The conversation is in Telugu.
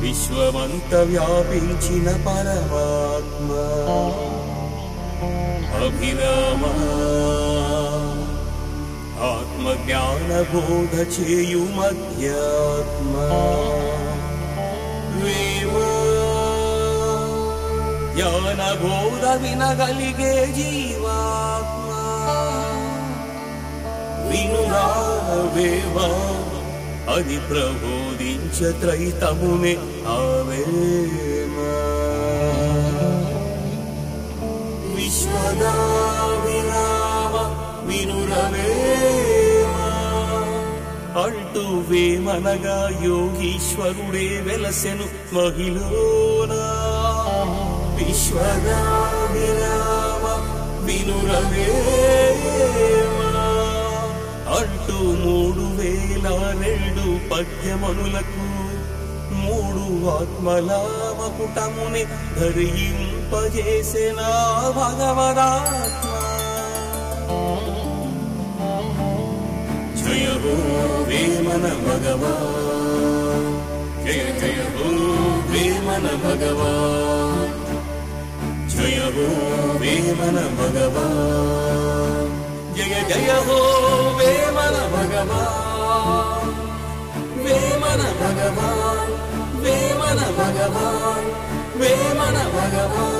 विश्वमन्तव्यापि न परमात्मा। अभिरामः आत्मज्ञानबोधचेयुमध्यात्मा। జ్ఞాన బోధ వినగలిగే జీవాత్మ వినురావేవా అది ప్రబోధించ త్రైతమునే ఆవేమా విశ్వదా విరామ వినురవేమా అంటూ వేమనగా యోగీశ్వరుడే వెలసెను మహిళోనా విశ్వదా వినురవేమా అంటూ మూడు వేల రెండు పద్యమనులకు మూడు ఆత్మల మకుటముని ధరింపజేసిన భగవదాత్మ. జయ హో వేమన భగవా. జయ జయ హో Vemana భగవా. Bhagavan, Vemana Bhagavan, Vemana Bhagavan.